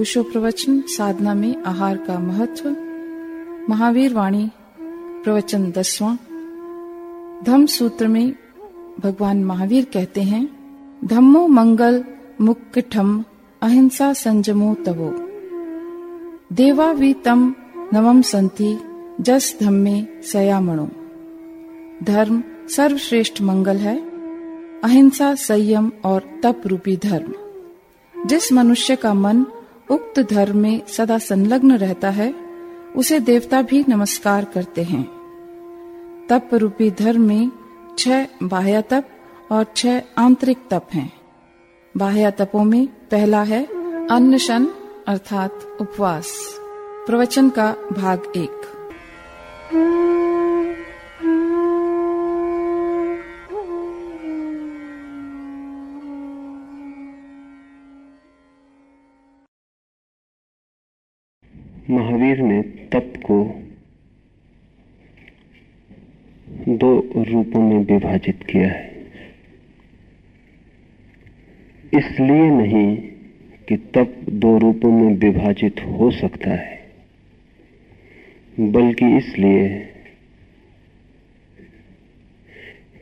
ओशो प्रवचन साधना में आहार का महत्व। महावीर वाणी, प्रवचन दसवां। धम्म सूत्र में भगवान महावीर कहते हैं, धम्मो मंगल मुक्कठम अहिंसा संजमो तवो। देवा वी तम नवम संति जस धम्मे सयामणो। धर्म सर्वश्रेष्ठ मंगल है, अहिंसा संयम और तप रूपी धर्म। जिस मनुष्य का मन उक्त धर्म में सदा संलग्न रहता है, उसे देवता भी नमस्कार करते हैं। तप रूपी धर्म में छह बाह्य तप और छह आंतरिक तप हैं। बाह्य तपों में पहला है अन्नशन, अर्थात उपवास। प्रवचन का भाग एक। महावीर ने तप को दो रूपों में विभाजित किया है। इसलिए नहीं कि तप दो रूपों में विभाजित हो सकता है, बल्कि इसलिए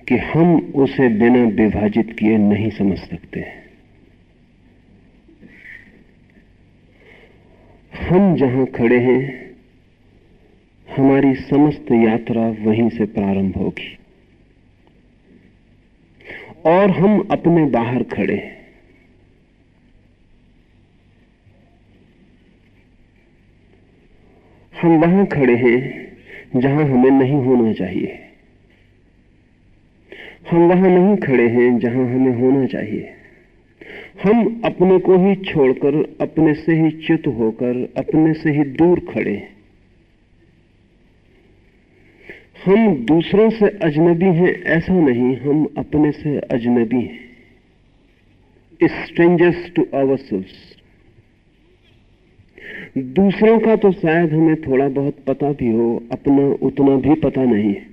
कि हम उसे बिना विभाजित किए नहीं समझ सकते। हैं हम जहाँ खड़े हैं, हमारी समस्त यात्रा वहीं से प्रारंभ होगी। और हम अपने बाहर खड़े हैं। हम वहाँ खड़े हैं, जहाँ हमें नहीं होना चाहिए। हम वहाँ नहीं खड़े हैं, जहाँ हमें होना चाहिए। हम अपने को ही छोड़कर, अपने से ही च्युत होकर, अपने से ही दूर खड़े हैं। हम दूसरों से अजनबी हैं, ऐसा नहीं, हम अपने से अजनबी हैं। स्ट्रेंजर्स टू आवर दूसरों का तो शायद हमें थोड़ा बहुत पता भी हो, अपना उतना भी पता नहीं है।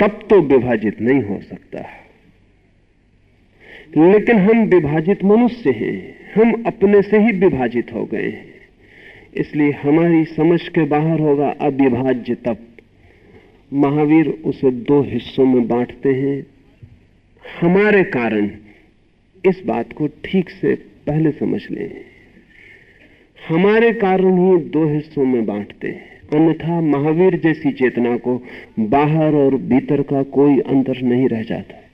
तब तो विभाजित नहीं हो सकता। लेकिन हम विभाजित मनुष्य हैं। हम अपने से ही विभाजित हो गए हैं। इसलिए हमारी समझ के बाहर होगा अविभाज्य तप। महावीर उसे दो हिस्सों में बांटते हैं। हमारे कारण इस बात को ठीक से पहले समझ लें। हमारे कारण ही दो हिस्सों में बांटते हैं। अन्यथा महावीर जैसी चेतना को बाहर और भीतर का कोई अंतर नहीं रह जाता।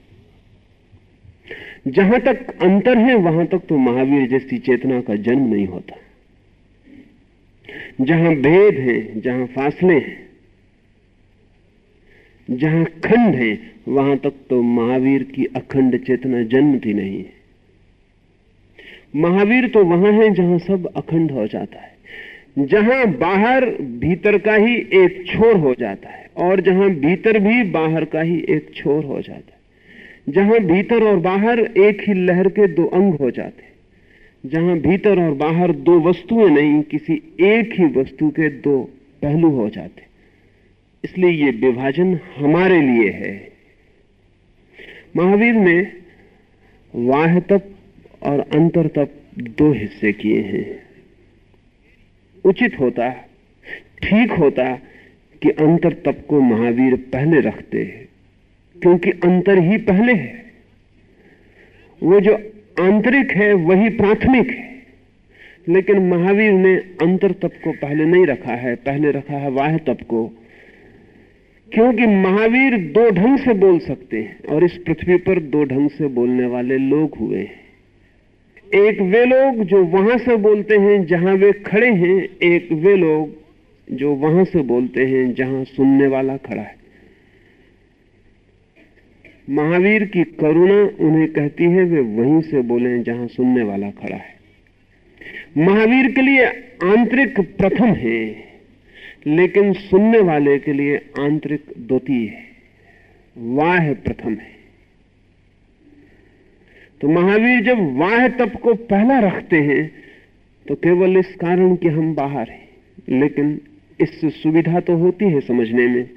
जहाँ तक अंतर है, वहाँ तक तो महावीर जैसी चेतना का जन्म नहीं होता। जहाँ भेद है, जहाँ फासले हैं, जहाँ खंड है, वहाँ तक तो महावीर की अखंड चेतना जन्मती नहीं है। महावीर तो वहाँ है जहाँ सब अखंड हो जाता है। जहाँ बाहर भीतर का ही एक छोर हो जाता है, और जहाँ भीतर भी बाहर का ही एक छोर हो जाता है। जहाँ भीतर और बाहर एक ही लहर के दो अंग हो जाते जहाँ भीतर और बाहर दो वस्तुएँ नहीं, किसी एक ही वस्तु के दो पहलू हो जाते इसलिए ये विभाजन हमारे लिए है। महावीर ने वाह तप और अंतर तप दो हिस्से किए हैं। उचित होता, ठीक होता कि अंतर तप को महावीर पहले रखते हैं। क्योंकि अंतर ही पहले है। वो जो आंतरिक है, वही प्राथमिक है। लेकिन महावीर ने अंतर तप को पहले नहीं रखा है, पहले रखा है वाह तप को। क्योंकि महावीर दो ढंग से बोल सकते हैं और इस पृथ्वी पर दो ढंग से बोलने वाले लोग हुए हैं। एक वे लोग जो वहाँ से बोलते हैं, जहाँ वे खड़े हैं, एक वे लोग जो वहाँ से बोलते हैं, जहाँ सुनने वाला खड़ा है। महावीर की करुणा उन्हें कहती है, वे वहीं से बोले जहाँ सुनने वाला खड़ा है। महावीर के लिए आंतरिक प्रथम है, लेकिन सुनने वाले के लिए आंतरिक द्वितीय है। वाह प्रथम है। तो महावीर जब वाह तप को पहला रखते हैं तो केवल इस कारण कि हम बाहर हैं, लेकिन इससे सुविधा तो होती है समझने में।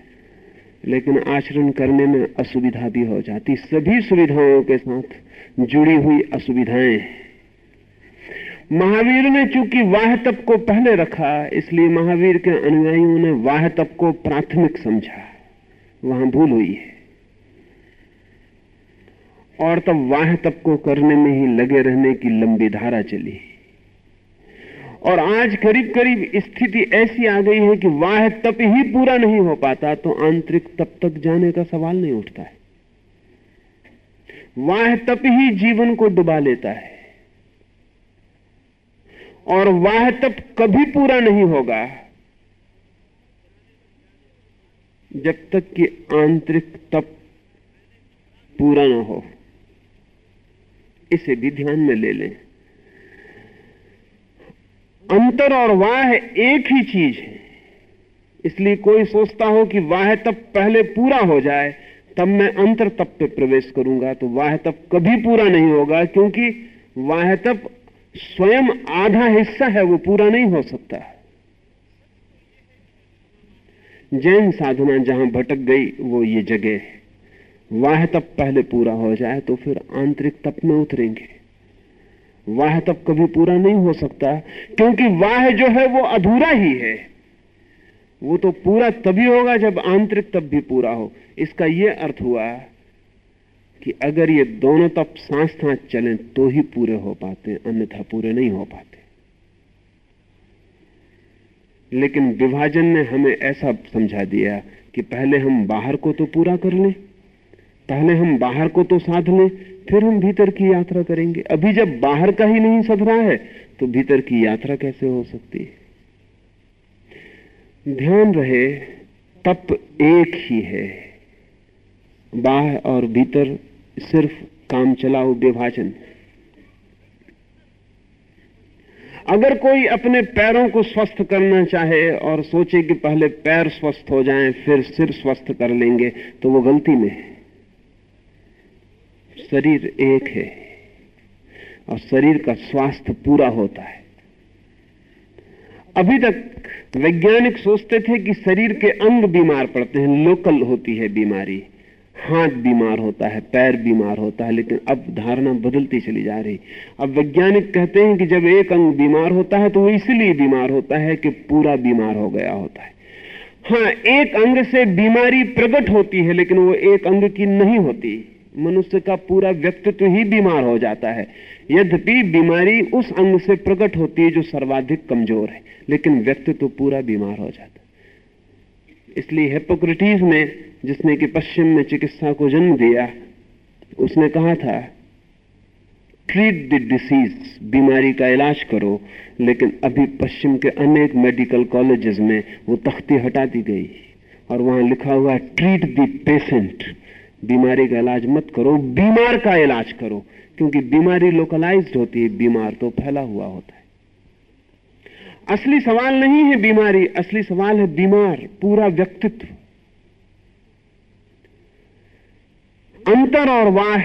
लेकिन आचरण करने में असुविधा भी हो जाती। सभी सुविधाओं के साथ जुड़ी हुई असुविधाएँ। महावीर ने चूँकि वाह तप को पहले रखा, इसलिए महावीर के अनुयायियों ने वाह तप को प्राथमिक समझा। वहाँ भूल हुई है। और तब वाह तप को करने में ही लगे रहने की लंबी धारा चली। और आज करीब करीब स्थिति ऐसी आ गई है कि वाह, तप ही पूरा नहीं हो पाता तो आंतरिक तप तक जाने का सवाल नहीं उठता है। वाह, तप ही जीवन को डुबा लेता है। और वाह, तप कभी पूरा नहीं होगा, जब तक कि आंतरिक तप पूरा ना हो। इसे भी ध्यान में ले लें। अंतर और वाह एक ही चीज़ है। इसलिए कोई सोचता हो कि वाह तप पहले पूरा हो जाए, तब मैं अंतर तप पे प्रवेश करूँगा तो वाह तप कभी पूरा नहीं होगा, क्योंकि वाह तप स्वयं आधा हिस्सा है, वो पूरा नहीं हो सकता। जैन साधना जहाँ भटक गई, वो ये जगह है। वाह तप पहले पूरा हो जाए तो फिर आंतरिक तप में उतरेंगे। वाह तब कभी पूरा नहीं हो सकता, क्योंकि वाह जो है वो अधूरा ही है। वो तो पूरा तभी होगा जब आंतरिक तब भी पूरा हो। इसका यह अर्थ हुआ कि अगर ये दोनों तप सांस सांस चले तो ही पूरे हो पाते, अन्यथा पूरे नहीं हो पाते। लेकिन विभाजन ने हमें ऐसा समझा दिया कि पहले हम बाहर को तो पूरा कर लें पहले हम बाहर को तो साध लें फिर हम भीतर की यात्रा करेंगे। अभी जब बाहर का ही नहीं सध रहा है तो भीतर की यात्रा कैसे हो सकती है? ध्यान रहे, तप एक ही है। बाह और भीतर सिर्फ़ काम चलाओ, विभाजन। अगर कोई अपने पैरों को स्वस्थ करना चाहे और सोचे कि पहले पैर स्वस्थ हो जाएँ, फिर सिर स्वस्थ कर लेंगे तो वो गलती में है। शरीर एक है और शरीर का स्वास्थ्य पूरा होता है। अभी तक वैज्ञानिक सोचते थे कि शरीर के अंग बीमार पड़ते हैं लोकल होती है बीमारी, हाथ बीमार होता है, पैर बीमार होता है, लेकिन अब धारणा बदलती चली जा रही। अब वैज्ञानिक कहते हैं कि जब एक अंग बीमार होता है तो वो इसलिए बीमार होता है कि पूरा बीमार हो गया होता है। हाँ एक अंग से बीमारी प्रकट होती है, लेकिन वो एक अंग की नहीं होती। मनुष्य का पूरा व्यक्तित्व ही बीमार हो जाता है। यद्यपि बीमारी उस अंग से प्रकट होती है जो सर्वाधिक कमज़ोर है, लेकिन व्यक्तित्व पूरा बीमार हो जाता है। इसलिए हिपोक्रेटिस ने जिसने कि पश्चिम में चिकित्सा को जन्म दिया, उसने कहा था ट्रीट द डिसीज बीमारी का इलाज करो, लेकिन अभी पश्चिम के अनेक मेडिकल कॉलेजेस में वो तख्ती हटा दी गई और वहाँ लिखा हुआ ट्रीट द पेशेंट बीमारी का इलाज मत करो, बीमार का इलाज करो, क्योंकि बीमारी लोकलाइज्ड होती है, बीमार तो फैला हुआ होता है। असली सवाल नहीं है बीमारी, असली सवाल है बीमार, पूरा व्यक्तित्व। अंतर और वाह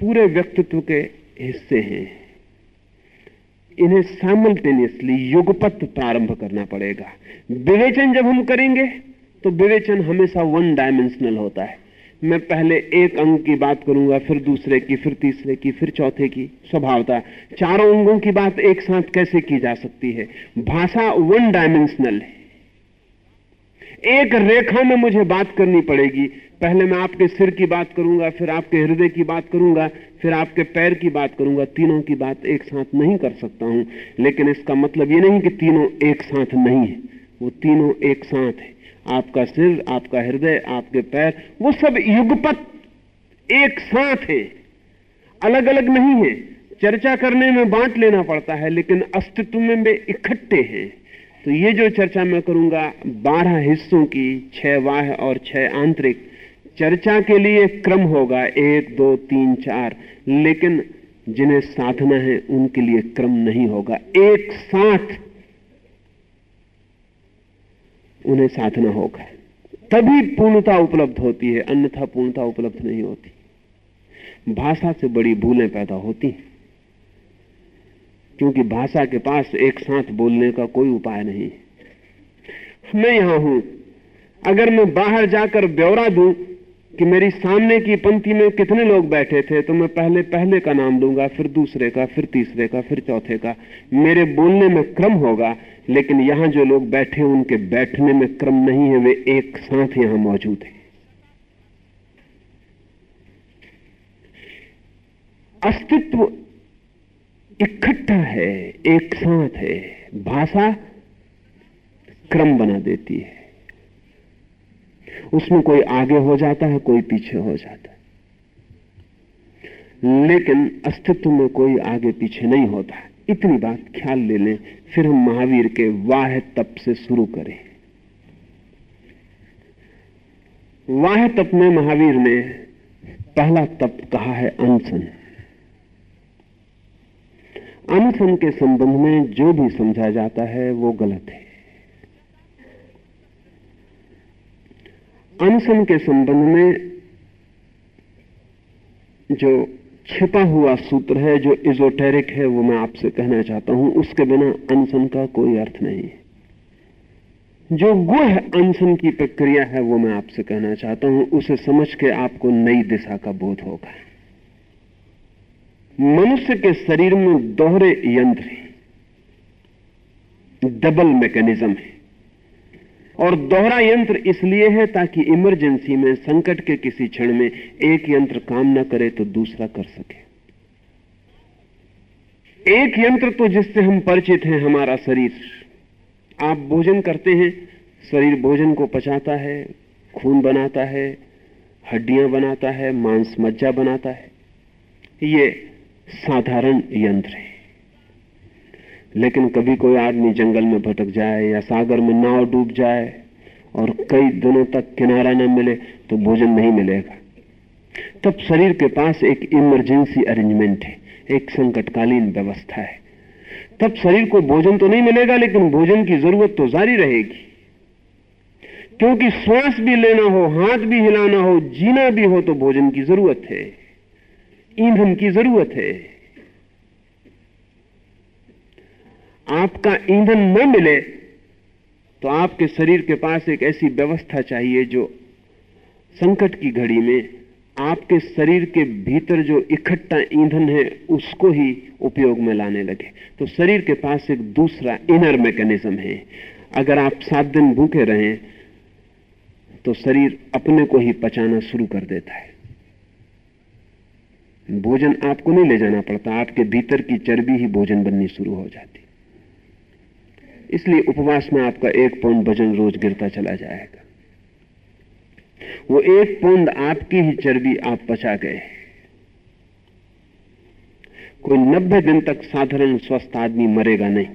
पूरे व्यक्तित्व के हिस्से हैं। इन्हें साइमल्टेनियसली युगपत प्रारंभ करना पड़ेगा। विवेचन जब हम करेंगे तो विवेचन हमेशा वन डायमेंशनल होता है। मैं पहले एक अंग की बात करूँगा, फिर दूसरे की, फिर तीसरे की, फिर चौथे की स्वभावता। चारों अंगों की बात एक साथ कैसे की जा सकती है? भाषा वन डायमेंशनल है। एक रेखा में मुझे बात करनी पड़ेगी। पहले मैं आपके सिर की बात करूँगा, फिर आपके हृदय की बात करूँगा, फिर आपके पैर की बात करूँगा। तीनों की बात एक साथ नहीं कर सकता हूँ। लेकिन इसका मतलब ये नहीं कि तीनों एक साथ नहीं है। वो तीनों एक साथ है। आपका सिर, आपका हृदय, आपके पैर, वो सब युगपत एक साथ है। अलग अलग नहीं है। चर्चा करने में बांट लेना पड़ता है, लेकिन अस्तित्व में वे इकट्ठे हैं। तो ये जो चर्चा मैं करूँगा, बारह हिस्सों की, छह वाह और छह आंतरिक, चर्चा के लिए क्रम होगा। एक, दो, तीन, चार। लेकिन जिन्हें साधना है, उनके लिए क्रम नहीं होगा। एक साथ उन्हें साधना होगा तभी पूर्णता उपलब्ध होती है, अन्यथा पूर्णता उपलब्ध नहीं होती। भाषा से बड़ी भूलें पैदा होती हैं। क्योंकि भाषा के पास एक साथ बोलने का कोई उपाय नहीं मैं यहाँ हूँ। अगर मैं बाहर जाकर ब्यौरा दूँ कि मेरी सामने की पंक्ति में कितने लोग बैठे थे तो मैं पहले पहले का नाम लूँगा फिर दूसरे का, फिर तीसरे का, फिर चौथे का। मेरे बोलने में क्रम होगा लेकिन यहाँ जो लोग बैठे उनके बैठने में क्रम नहीं है, वे एक साथ यहाँ मौजूद हैं। अस्तित्व इकट्ठा है, एक साथ है, भाषा क्रम बना देती है। उसमें कोई आगे हो जाता है, कोई पीछे हो जाता है। लेकिन अस्तित्व में कोई आगे पीछे नहीं होता। इतनी बात ख्याल ले लें फिर हम महावीर के वाह तप से शुरू करें। वाह तप में महावीर ने पहला तप कहा है अनशन अनशन के संबंध में जो भी समझा जाता है वो गलत है। अनशन के संबंध में जो छिपा हुआ सूत्र है, जो इजोटेरिक है, वो मैं आपसे कहना चाहता हूँ। उसके बिना अनशन का कोई अर्थ नहीं है। जो गुह अनशन की प्रक्रिया है, वो मैं आपसे कहना चाहता हूँ। उसे समझ के आपको नई दिशा का बोध होगा। मनुष्य के शरीर में दोहरे यंत्र डबल मैकेनिज्म है। और दोहरा यंत्र इसलिए है ताकि इमरजेंसी में, संकट के किसी क्षण में एक यंत्र काम न करे तो दूसरा कर सके। एक यंत्र तो जिससे हम परिचित हैं हमारा शरीर। आप भोजन करते हैं, शरीर भोजन को पचाता है, खून बनाता है, हड्डियाँ बनाता है, मांस मज्जा बनाता है। ये साधारण यंत्र है। लेकिन कभी कोई आदमी जंगल में भटक जाए या सागर में नाव डूब जाए और कई दिनों तक किनारा न मिले तो भोजन नहीं मिलेगा। तब शरीर के पास एक इमरजेंसी अरेंजमेंट है, एक संकटकालीन व्यवस्था है। तब शरीर को भोजन तो नहीं मिलेगा, लेकिन भोजन की ज़रूरत तो जारी रहेगी। क्योंकि श्वास भी लेना हो, हाथ भी हिलाना हो, जीना भी हो तो भोजन की ज़रूरत है। ईंधन की ज़रूरत है। आपका ईंधन न मिले तो आपके शरीर के पास एक ऐसी व्यवस्था चाहिए जो संकट की घड़ी में आपके शरीर के भीतर जो इकट्ठा ईंधन है, उसको ही उपयोग में लाने लगे। तो शरीर के पास एक दूसरा इनर मैकेनिज्म है। अगर आप सात दिन भूखे रहें तो शरीर अपने को ही पचाना शुरू कर देता है। भोजन आपको नहीं ले जाना पड़ता, आपके भीतर की चर्बी ही भोजन बननी शुरू हो जाती। इसलिए उपवास में आपका एक पौंड वज़न रोज गिरता चला जाएगा। वो एक पौंड आपकी ही चर्बी आप पचा गए कोई नब्बे दिन तक साधारण स्वस्थ आदमी मरेगा नहीं,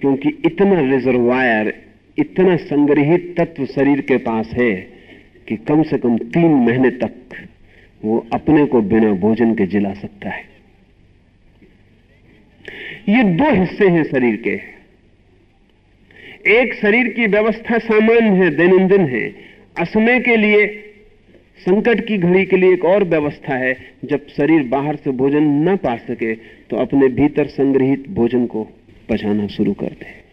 क्योंकि इतना रिजर्वायर इतना संग्रहित तत्व शरीर के पास है कि कम से कम तीन महीने तक वो अपने को बिना भोजन के जिला सकता है। ये दो हिस्से हैं शरीर के। एक शरीर की व्यवस्था सामान्य है, दैनंदिन है। असमय के लिए, संकट की घड़ी के लिए एक और व्यवस्था है। जब शरीर बाहर से भोजन न पा सके तो अपने भीतर संग्रहित भोजन को पचाना शुरू कर दे।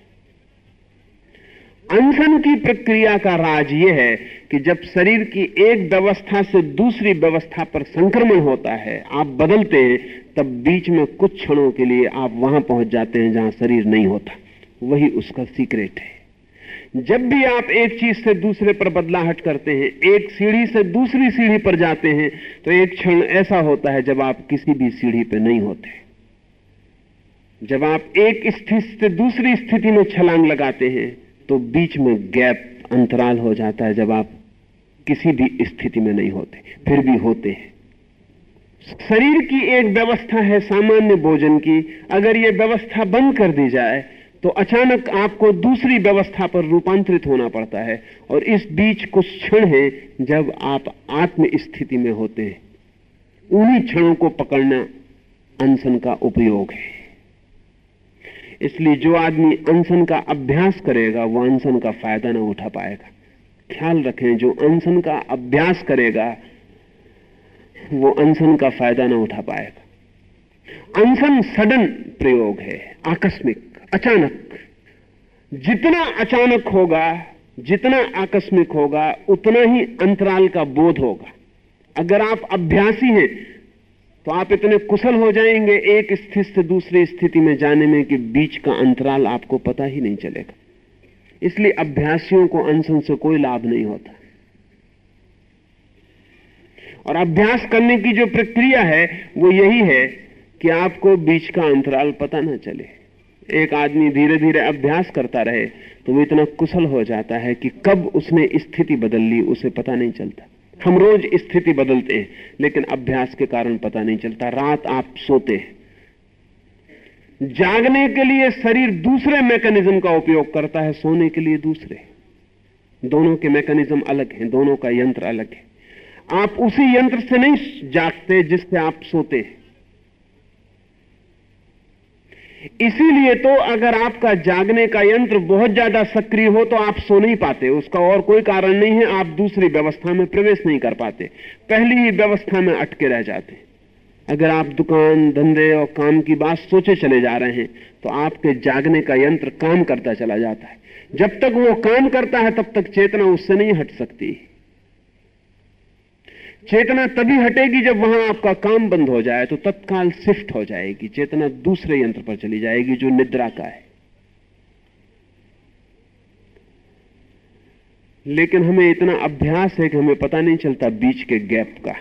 अनशन की प्रक्रिया का राज यह है कि जब शरीर की एक व्यवस्था से दूसरी व्यवस्था पर संक्रमण होता है, आप बदलते हैं, तब बीच में कुछ क्षणों के लिए आप वहाँ पहुँच जाते हैं जहाँ शरीर नहीं होता। वही उसका सीक्रेट है। जब भी आप एक चीज़ से दूसरे पर बदलाहट करते हैं, एक सीढ़ी से दूसरी सीढ़ी पर जाते हैं तो एक क्षण ऐसा होता है जब आप किसी भी सीढ़ी पर नहीं होते। जब आप एक स्थिति से दूसरी स्थिति में छलांग लगाते हैं तो बीच में गैप अंतराल हो जाता है जब आप किसी भी स्थिति में नहीं होते, फिर भी होते हैं। शरीर की एक व्यवस्था है सामान्य भोजन की। अगर यह व्यवस्था बंद कर दी जाए तो अचानक आपको दूसरी व्यवस्था पर रूपांतरित होना पड़ता है। और इस बीच कुछ क्षण है जब आप आत्म स्थिति में होते हैं। उन्हीं क्षणों को पकड़ना अनशन का उपयोग है। इसलिए जो आदमी अनशन का अभ्यास करेगा, वो अनशन का फ़ायदा ना उठा पाएगा। ख्याल रखें, जो अनशन का अभ्यास करेगा, वो अनशन का फ़ायदा ना उठा पाएगा। अनशन सडन प्रयोग है, आकस्मिक, अचानक। जितना अचानक होगा, जितना आकस्मिक होगा, उतना ही अंतराल का बोध होगा। अगर आप अभ्यासी हैं तो आप इतने कुशल हो जाएँगे एक स्थिति से दूसरी स्थिति में जाने में कि बीच का अंतराल आपको पता ही नहीं चलेगा। इसलिए अभ्यासियों को अनशन से कोई लाभ नहीं होता। और अभ्यास करने की जो प्रक्रिया है, वो यही है कि आपको बीच का अंतराल पता ना चले। एक आदमी धीरे धीरे अभ्यास करता रहे तो वो इतना कुशल हो जाता है कि कब उसने स्थिति बदल ली, उसे पता नहीं चलता। हम रोज स्थिति बदलते हैं, लेकिन अभ्यास के कारण पता नहीं चलता, रात आप सोते हैं। जागने के लिए शरीर दूसरे मैकेनिज्म का उपयोग करता है, सोने के लिए दूसरे। दोनों के मैकेनिज्म अलग हैं, दोनों का यंत्र अलग है। आप उसी यंत्र से नहीं जागते जिससे आप सोते हैं। इसीलिए तो अगर आपका जागने का यंत्र बहुत ज़्यादा सक्रिय हो तो आप सो नहीं पाते। उसका और कोई कारण नहीं है, आप दूसरी व्यवस्था में प्रवेश नहीं कर पाते। पहली ही व्यवस्था में अटके रह जाते। अगर आप दुकान, धंधे और काम की बात सोचे चले जा रहे हैं तो आपके जागने का यंत्र काम करता चला जाता है। जब तक वो काम करता है, तब तक चेतना उससे नहीं हट सकती। चेतना तभी हटेगी जब वहाँ आपका काम बंद हो जाए तो तत्काल शिफ्ट हो जाएगी। चेतना दूसरे यंत्र पर चली जाएगी, जो निद्रा का है। लेकिन हमें इतना अभ्यास है कि हमें पता नहीं चलता बीच के गैप का।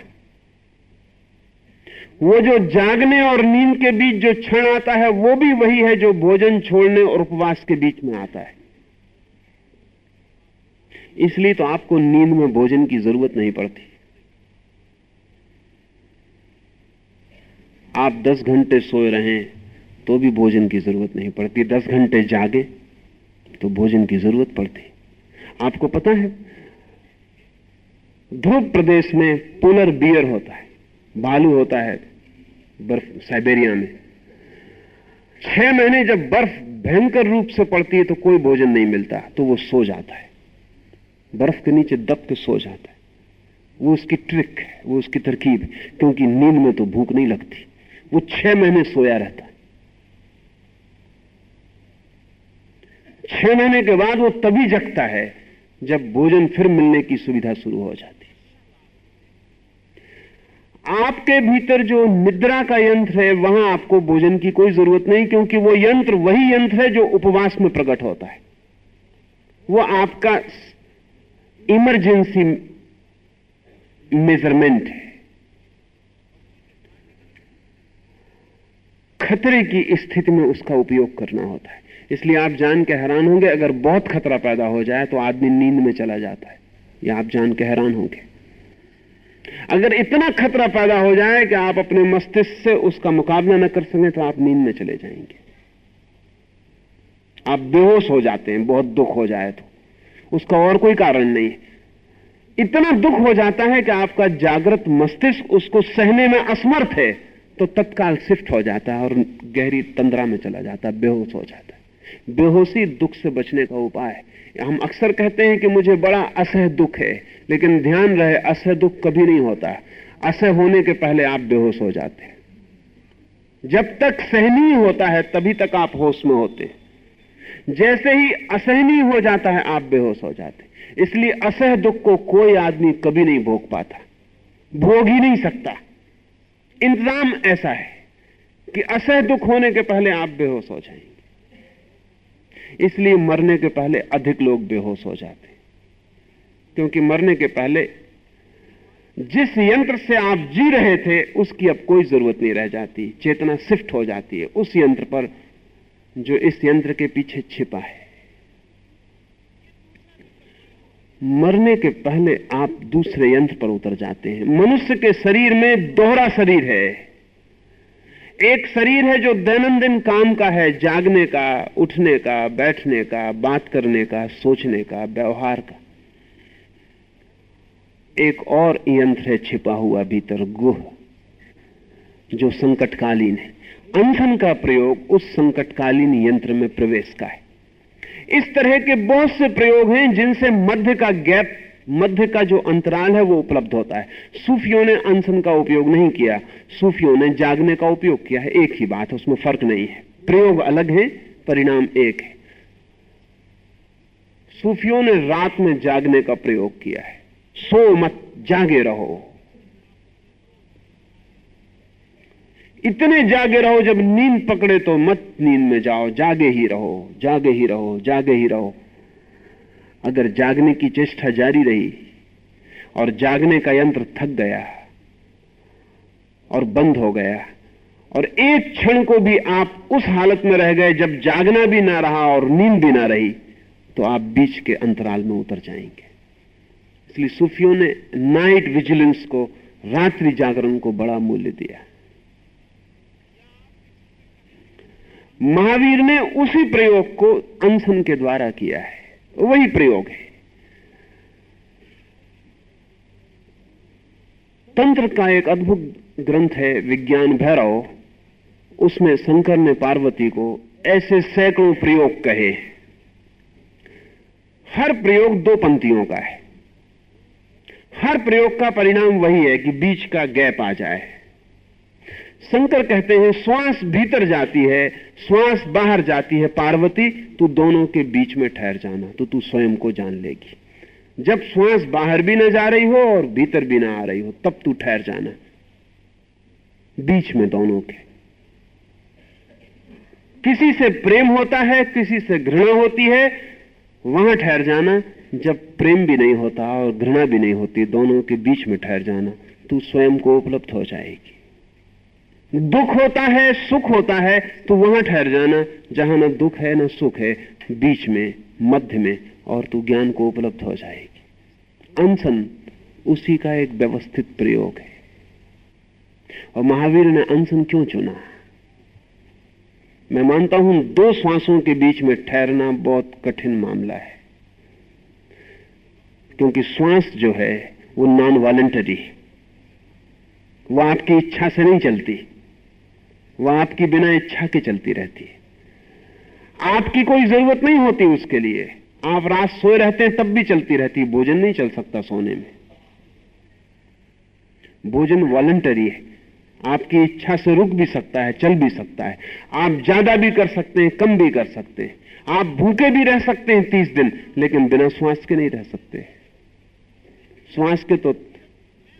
वो जो जागने और नींद के बीच जो क्षण आता है, वो भी वही है जो भोजन छोड़ने और उपवास के बीच में आता है। इसलिए तो आपको नींद में भोजन की ज़रूरत नहीं पड़ती। आप दस घंटे सोए रहें तो भी भोजन की ज़रूरत नहीं पड़ती। दस घंटे जागे तो भोजन की ज़रूरत पड़ती। आपको पता है, ध्रुव प्रदेश में पोलर बियर होता है, बालू होता है बर्फ़, साइबेरिया में। छह महीने जब बर्फ़ भयंकर रूप से पड़ती है तो कोई भोजन नहीं मिलता तो वो सो जाता है। बर्फ़ के नीचे दब के सो जाता है। वो उसकी ट्रिक है, वो उसकी तरकीब है, क्योंकि नींद में तो भूख नहीं लगती। वो छह महीने सोया रहता है। छह महीने के बाद वो तभी जगता है जब भोजन फिर मिलने की सुविधा शुरू हो जाती आपके भीतर जो निद्रा का यंत्र है, वहाँ आपको भोजन की कोई ज़रूरत नहीं, क्योंकि वो यंत्र वही यंत्र है जो उपवास में प्रकट होता है। वो आपका इमरजेंसी मेज़रमेंट है। खतरे की स्थिति में उसका उपयोग करना होता है। इसलिए आप जान के हैरान होंगे, अगर बहुत खतरा पैदा हो जाए तो आदमी नींद में चला जाता है। या आप जान के हैरान होंगे। अगर इतना खतरा पैदा हो जाए कि आप अपने मस्तिष्क से उसका मुकाबला न कर सकें तो आप नींद में चले जाएँगे। आप बेहोश हो जाते हैं, बहुत दुख हो जाए तो। उसका और कोई कारण नहीं इतना दुख हो जाता है कि आपका जागृत मस्तिष्क उसको सहने में असमर्थ है। तो तत्काल शिफ्ट हो जाता है और गहरी तंद्रा में चला जाता है, बेहोश हो जाता है। बेहोशी दुख से बचने का उपाय हम अक्सर कहते हैं कि मुझे बड़ा असह दुख है, लेकिन ध्यान रहे, असह दुख कभी नहीं होता। असह होने के पहले आप बेहोश हो जाते हैं। जब तक सहनीय होता है, तभी तक आप होश में होते जैसे ही असहनीय हो जाता है, आप बेहोश हो जाते इसलिए असह दुख को कोई आदमी कभी नहीं भोग पाता। भोग ही नहीं सकता। इंतज़ाम ऐसा है कि असह दुख होने के पहले आप बेहोश हो जाएँगे। इसलिए मरने के पहले अधिक लोग बेहोश हो जाते हैं। क्योंकि मरने के पहले जिस यंत्र से आप जी रहे थे, उसकी अब कोई ज़रूरत नहीं रह जाती। चेतना शिफ्ट हो जाती है। उस यंत्र पर जो इस यंत्र के पीछे छिपा है। मरने के पहले आप दूसरे यंत्र पर उतर जाते हैं। मनुष्य के शरीर में दोहरा शरीर है। एक शरीर है जो दैनंदिन काम का है, जागने का, उठने का, बैठने का, बात करने का, सोचने का, व्यवहार का। एक और यंत्र है छिपा हुआ भीतर, गुह, जो संकटकालीन है। अनशन का प्रयोग उस संकटकालीन यंत्र में प्रवेश का है। इस तरह के बहुत से प्रयोग हैं जिनसे मध्य का गैप, मध्य का जो अंतराल है वो उपलब्ध होता है। सूफियों ने अनशन का उपयोग नहीं किया, सूफियों ने जागने का उपयोग किया है। एक ही बात है उसमें फ़र्क नहीं है। प्रयोग अलग है, परिणाम एक है। सूफियों ने रात में जागने का प्रयोग किया है। सो मत, जागे रहो। इतने जागे रहो, जब नींद पकड़े तो मत नींद में जाओ। जागे ही रहो, जागे ही रहो, जागे ही रहो। अगर जागने की चेष्टा जारी रही और जागने का यंत्र थक गया और बंद हो गया और एक क्षण को भी आप उस हालत में रह गए जब जागना भी ना रहा और नींद भी ना रही तो आप बीच के अंतराल में उतर जाएँगे। इसलिए सूफियों ने नाइट विजिलेंस को, रात्रि जागरण को बड़ा मूल्य दिया। महावीर ने उसी प्रयोग को अनशन के द्वारा किया है। वही प्रयोग है। तंत्र का एक अद्भुत ग्रंथ है, विज्ञान भैरव। उसमें शंकर ने पार्वती को ऐसे सैकड़ों प्रयोग कहे हर प्रयोग दो पंक्तियों का है। हर प्रयोग का परिणाम वही है कि बीच का गैप आ जाए। शंकर कहते हैं, श्वास भीतर जाती है, श्वास बाहर जाती है, पार्वती, तू दोनों के बीच में ठहर जाना तो तू स्वयं को जान लेगी। जब श्वास बाहर भी ना जा रही हो और भीतर भी ना आ रही हो, तब तू ठहर जाना, बीच में दोनों के। किसी से प्रेम होता है, किसी से घृणा होती है, वहाँ ठहर जाना, जब प्रेम भी नहीं होता और घृणा भी नहीं होती, दोनों के बीच में ठहर जाना, तू स्वयं को उपलब्ध हो जाएगी। दुख होता है, सुख होता है तो वहाँ ठहर जाना। जहाँ ना दुख है, ना सुख है, बीच में, मध्य में, और तू ज्ञान को उपलब्ध हो जाएगी। अनशन, उसी का एक व्यवस्थित प्रयोग है। और महावीर ने अनशन क्यों चुना? मैं मानता हूँ, दो श्वासों के बीच में ठहरना बहुत कठिन मामला है। क्योंकि श्वास जो है, वो नॉन वॉलेंटरी वह आपकी इच्छा से नहीं चलती। वह आपकी बिना इच्छा के चलती रहती है। आपकी कोई ज़रूरत नहीं होती उसके लिए। आप रात सोए रहते हैं, तब भी चलती रहती भोजन नहीं चल सकता सोने में। भोजन वॉलेंटरी है। आपकी इच्छा से रुक भी सकता है, चल भी सकता है। आप ज़्यादा भी कर सकते हैं, कम भी कर सकते हैं। आप भूखे भी रह सकते हैं तीस दिन, लेकिन बिना श्वास के नहीं रह सकते। श्वास के तो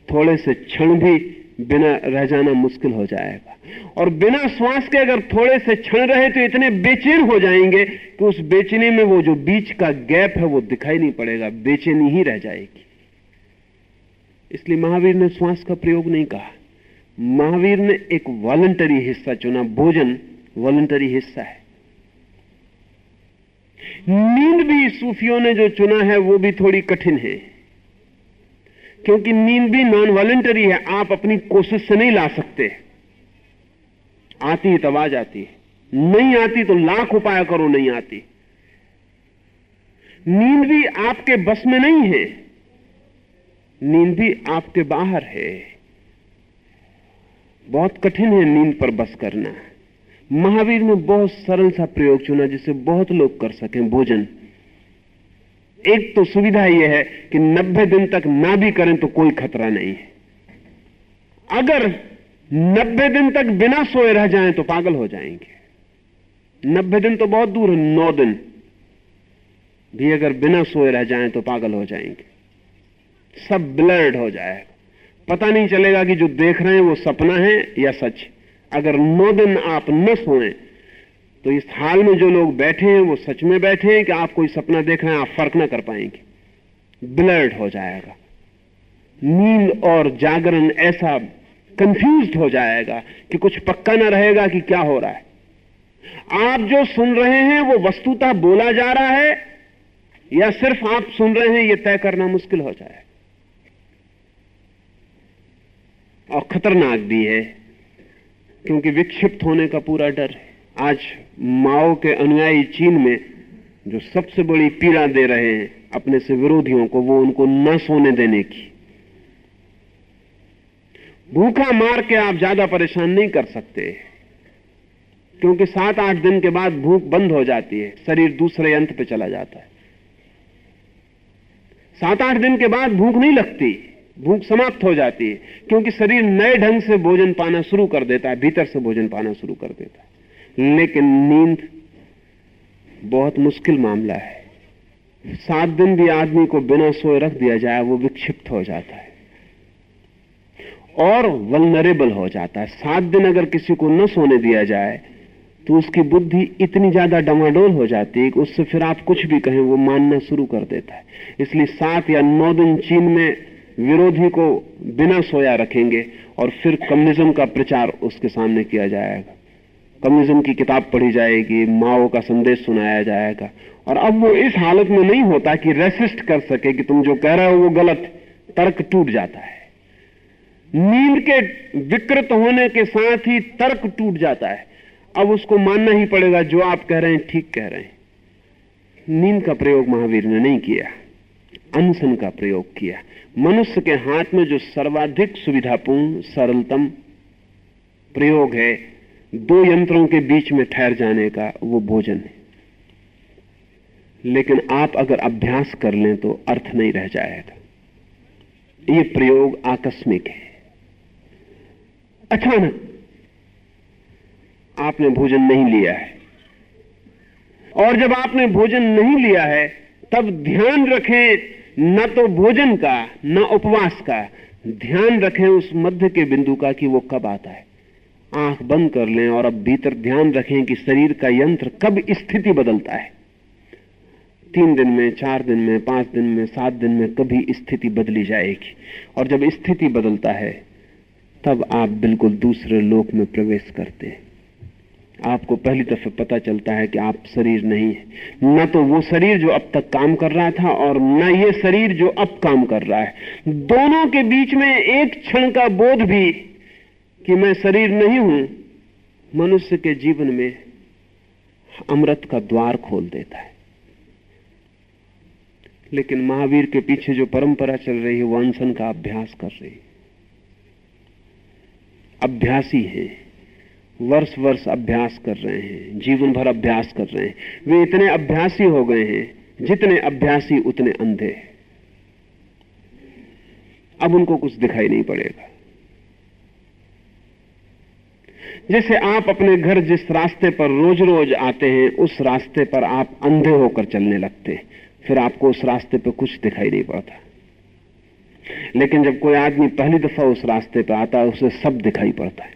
थोड़े से क्षण भी बिना रह जाना मुश्किल हो जाएगा। और बिना श्वास के अगर थोड़े से क्षण रहे तो इतने बेचैन हो जाएँगे कि उस बेचैनी में वो जो बीच का गैप है वो दिखाई नहीं पड़ेगा, बेचैनी ही रह जाएगी। इसलिए महावीर ने श्वास का प्रयोग नहीं कहा। महावीर ने एक वॉलंटरी हिस्सा चुना, भोजन वॉलंटरी हिस्सा है। नींद भी सूफियों ने जो चुना है वो भी थोड़ी कठिन है। क्योंकि नींद भी नॉन वॉलेंटरी है, आप अपनी कोशिश से नहीं ला सकते। आती है तब आ जाती है। नहीं आती तो लाख उपाय करो, नहीं आती। नींद भी आपके बस में नहीं है। नींद भी आपके बाहर है। बहुत कठिन है नींद पर बस करना। महावीर ने बहुत सरल सा प्रयोग चुना जिसे बहुत लोग कर सकें। भोजन। एक तो सुविधा यह है कि 90 दिन तक ना भी करें तो कोई खतरा नहीं है। अगर 90 दिन तक बिना सोए रह जाएँ तो पागल हो जाएँगे। 90 दिन तो बहुत दूर है, नौ दिन भी अगर बिना सोए रह जाएँ तो पागल हो जाएँगे। सब ब्लर्ड हो जाएगा पता नहीं चलेगा कि जो देख रहे हैं वो सपना है या सच। अगर नौ दिन आप न सोए तो इस हाल में जो लोग बैठे हैं, वो सच में बैठे हैं कि आप कोई सपना देख रहे हैं, आप फ़र्क ना कर पाएँगे। ब्लर्ड हो जाएगा। नींद और जागरण ऐसा कंफ्यूज हो जाएगा कि कुछ पक्का ना रहेगा कि क्या हो रहा है। आप जो सुन रहे हैं, वो वस्तुतः बोला जा रहा है, या सिर्फ़ आप सुन रहे हैं यह तय करना मुश्किल हो जाए। और खतरनाक भी है, क्योंकि विक्षिप्त होने का पूरा डर है। आज माओ के अनुयायी चीन में जो सबसे बड़ी पीड़ा दे रहे हैं, अपने से विरोधियों को, वो उनको न सोने देने की। भूखा मार के आप ज़्यादा परेशान नहीं कर सकते। क्योंकि सात आठ दिन के बाद भूख बंद हो जाती है, शरीर दूसरे अंत पे चला जाता है। सात आठ दिन के बाद भूख नहीं लगती, भूख समाप्त हो जाती है, क्योंकि शरीर नए ढंग से भोजन पाना शुरू कर देता है, भीतर से भोजन पाना शुरू कर देता है। लेकिन नींद बहुत मुश्किल मामला है। सात दिन भी आदमी को बिना सोए रख दिया जाए, वो विक्षिप्त हो जाता है। और वलनरेबल हो जाता है। सात दिन अगर किसी को न सोने दिया जाए तो उसकी बुद्धि इतनी ज़्यादा डमाडोल हो जाती है कि उससे फिर आप कुछ भी कहें, वो मानना शुरू कर देता है। इसलिए सात या नौ दिन चीन में विरोधी को बिना सोया रखेंगे और फिर कम्युनिज्म का प्रचार उसके सामने किया जाएगा। कम्युनिज्म की किताब पढ़ी जाएगी, माओ का संदेश सुनाया जाएगा। और अब वो इस हालत में नहीं होता कि रेसिस्ट कर सके कि तुम जो कह रहे हो वो गलत, तर्क टूट जाता है। नींद के विकृत होने के साथ ही तर्क टूट जाता है। अब उसको मानना ही पड़ेगा, जो आप कह रहे हैं, ठीक कह रहे हैं। नींद का प्रयोग महावीर ने नहीं किया। अनशन का प्रयोग किया। मनुष्य के हाथ में जो सर्वाधिक सुविधापूर्ण, सरलतम प्रयोग है दो यंत्रों के बीच में ठहर जाने का वो भोजन है। लेकिन आप अगर अभ्यास कर लें तो अर्थ नहीं रह जाएगा। ये प्रयोग आकस्मिक है। अचानक आपने भोजन नहीं लिया है। और जब आपने भोजन नहीं लिया है, तब ध्यान रखें, न तो भोजन का, न उपवास का, ध्यान रखें उस मध्य के बिंदु का कि वो कब आता है। आँख बंद कर लें और अब भीतर ध्यान रखें कि शरीर का यंत्र कब स्थिति बदलता है। तीन दिन में, चार दिन में, पाँच दिन में, सात दिन में कभी स्थिति बदली जाएगी। और जब स्थिति बदलता है, तब आप बिल्कुल दूसरे लोक में प्रवेश करते हैं। आपको पहली दफे पता चलता है कि आप शरीर नहीं है। न तो वो शरीर जो अब तक काम कर रहा था और न ये शरीर जो अब काम कर रहा है। दोनों के बीच में एक क्षण का बोध भी कि मैं शरीर नहीं हूँ, मनुष्य के जीवन में अमृत का द्वार खोल देता है। लेकिन महावीर के पीछे जो परंपरा चल रही है, वो अनशन का अभ्यास कर रही अभ्यासी है, वर्ष वर्ष अभ्यास कर रहे हैं, जीवन भर अभ्यास कर रहे हैं। वे इतने अभ्यासी हो गए हैं, जितने अभ्यासी उतने अंधे अब उनको कुछ दिखाई नहीं पड़ेगा। जैसे आप अपने घर जिस रास्ते पर रोज रोज आते हैं, उस रास्ते पर आप अंधे होकर चलने लगते हैं। फिर आपको उस रास्ते पर कुछ दिखाई नहीं पड़ता। लेकिन जब कोई आदमी पहली दफ़ा उस रास्ते पर आता है, उसे सब दिखाई पड़ता है।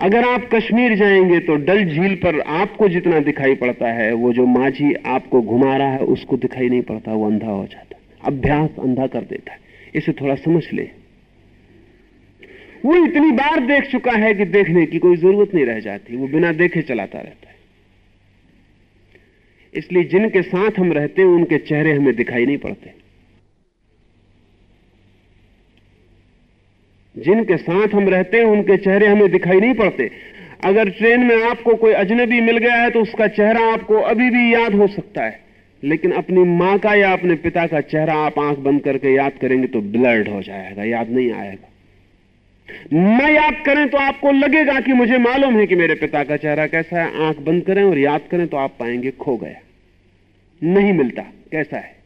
अगर आप कश्मीर जाएँगे तो डल झील पर आपको जितना दिखाई पड़ता है, वो जो माझी आपको घुमा रहा है, उसको दिखाई नहीं पड़ता, वो अंधा हो जाता अभ्यास अंधा कर देता है। इसे थोड़ा समझ ले। वो इतनी बार देख चुका है कि देखने की कोई ज़रूरत नहीं रह जाती, वो बिना देखे चलाता रहता है। इसलिए जिनके साथ हम रहते हैं, उनके चेहरे हमें दिखाई नहीं पड़ते। जिनके साथ हम रहते हैं, उनके चेहरे हमें दिखाई नहीं पड़ते। अगर ट्रेन में आपको कोई अजनबी मिल गया है तो उसका चेहरा आपको अभी भी याद हो सकता है। लेकिन अपनी माँ का या अपने पिता का चेहरा आप आँख बंद करके याद करेंगे तो ब्लर्ड हो जाएगा, याद नहीं आएगा। न याद करें तो आपको लगेगा कि मुझे मालूम है कि मेरे पिता का चेहरा कैसा है। आँख बंद करें और याद करें तो आप पाएँगे खो गया। नहीं मिलता। कैसा है?